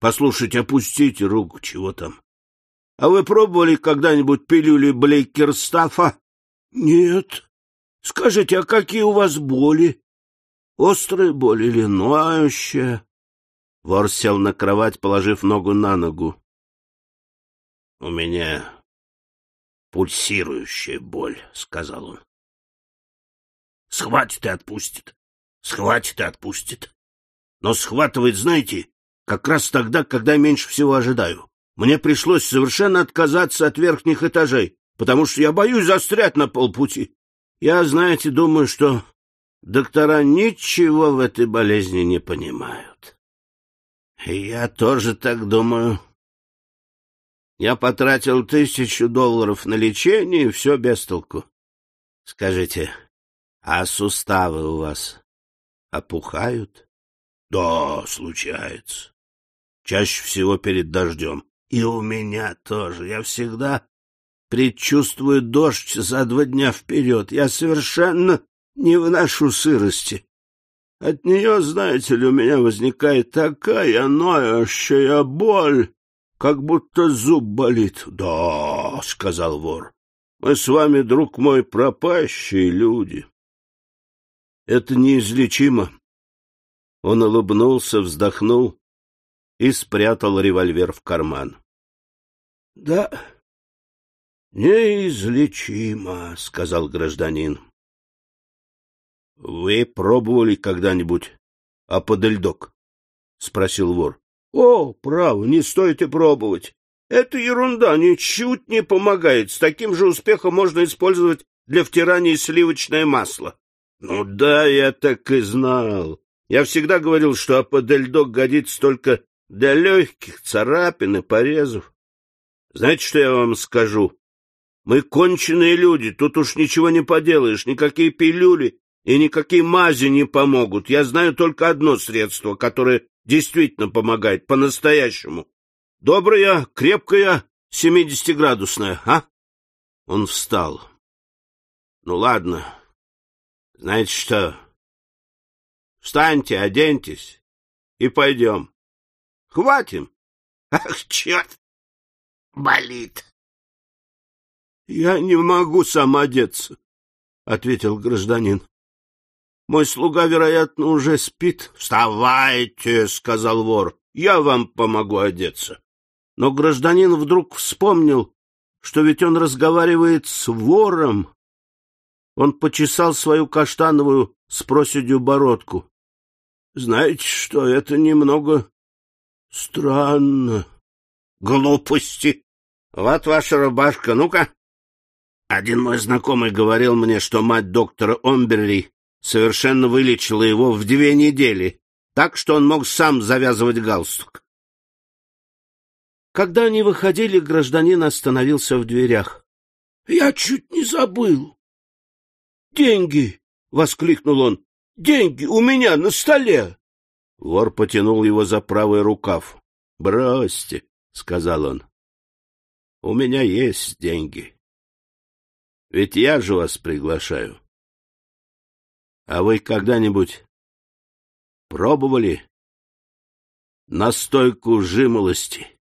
Послушайте, опустите руку, чего там. А вы пробовали когда-нибудь пилюли Блейкерстафа? Нет. Скажите, а какие у вас боли? Острая боль или ноющая? Вор сел на кровать, положив ногу на ногу. — У меня пульсирующая боль, — сказал он. — Схватит и отпустит. Схватит и отпустит. Но схватывает, знаете, как раз тогда, когда меньше всего ожидаю. Мне пришлось совершенно отказаться от верхних этажей, потому что я боюсь застрять на полпути. Я, знаете, думаю, что доктора ничего в этой болезни не понимают. Я тоже так думаю. Я потратил тысячу долларов на лечение, и все без толку. Скажите, а суставы у вас опухают? Да, случается. Чаще всего перед дождем. И у меня тоже. Я всегда предчувствую дождь за два дня вперед. Я совершенно не выношу сырости. От нее, знаете ли, у меня возникает такая ноющая боль, как будто зуб болит. — Да, — сказал вор, — мы с вами, друг мой, пропащие люди. Это неизлечимо. Он улыбнулся, вздохнул и спрятал револьвер в карман. — Да, неизлечимо, — сказал гражданин. — Вы пробовали когда-нибудь аподельдок? — спросил вор. О, право, не стоит и пробовать. Это ерунда, ничуть не помогает. С таким же успехом можно использовать для втирания сливочное масло. Ну да, я так и знал. Я всегда говорил, что аподельдок годится только для легких царапин и порезов. Знаете, что я вам скажу? Мы конченые люди, тут уж ничего не поделаешь, никакие пилюли и никакие мази не помогут. Я знаю только одно средство, которое действительно помогает, по-настоящему. Добрая, крепкая, семидесятиградусная, а? Он встал. Ну, ладно. Знаете что? Встаньте, оденьтесь и пойдем. Хватим. Ах, черт! Болит. Я не могу сам одеться, — ответил гражданин. Мой слуга, вероятно, уже спит. — Вставайте, — сказал вор, — я вам помогу одеться. Но гражданин вдруг вспомнил, что ведь он разговаривает с вором. Он почесал свою каштановую с проседью бородку. — Знаете что, это немного странно. — Глупости. Вот ваша рубашка, ну-ка. Один мой знакомый говорил мне, что мать доктора Омберли совершенно вылечила его в две недели, так что он мог сам завязывать галстук. Когда они выходили, гражданин остановился в дверях. — Я чуть не забыл. — Деньги! — воскликнул он. — Деньги у меня на столе! Вор потянул его за правый рукав. — Бросьте, — сказал он. — У меня есть деньги. Ведь я же вас приглашаю. — а вы когда-нибудь пробовали настойку жимолости?